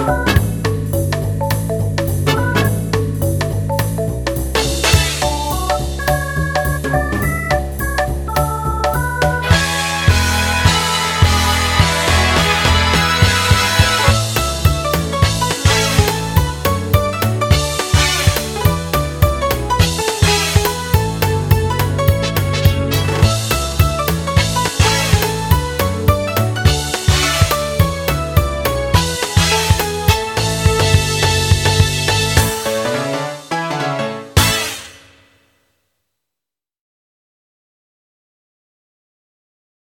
you